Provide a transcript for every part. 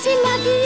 Si nadie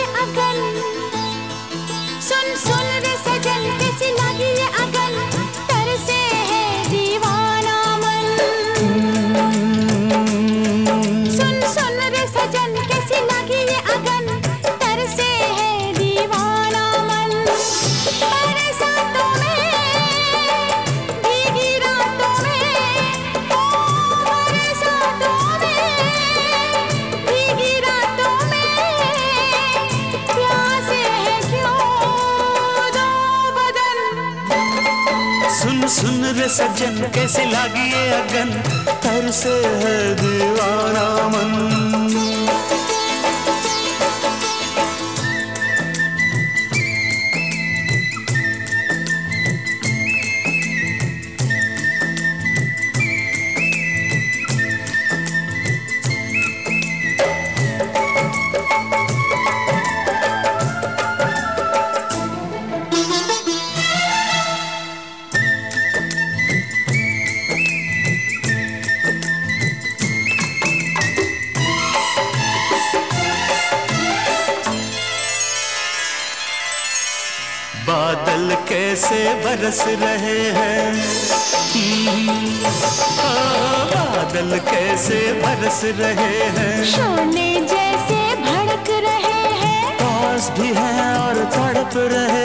सुन सुन रे सजन कैसे लागिए अगन? तर से है दीवाना। बादल कैसे बरस रहे हैं? बादल कैसे बरस रहे हैं? सोने जैसे भड़क रहे हैं। पास भी है और तड़प रहे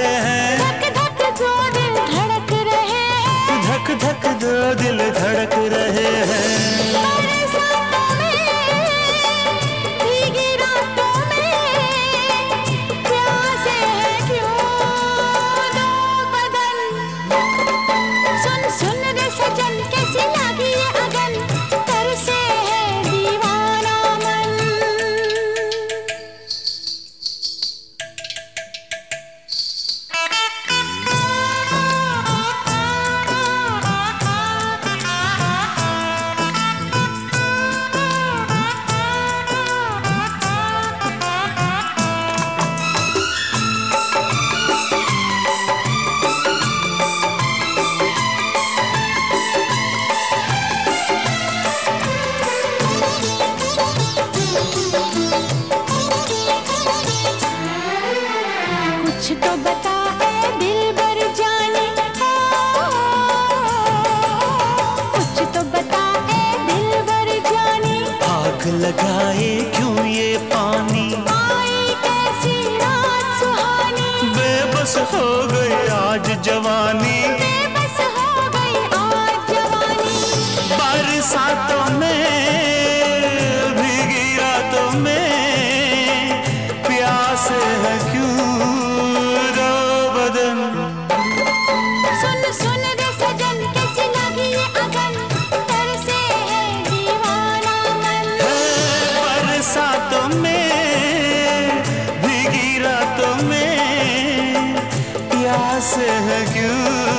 लगाए क्यों ये पानी? बेबस हो गई आज जवानी। से है क्यों?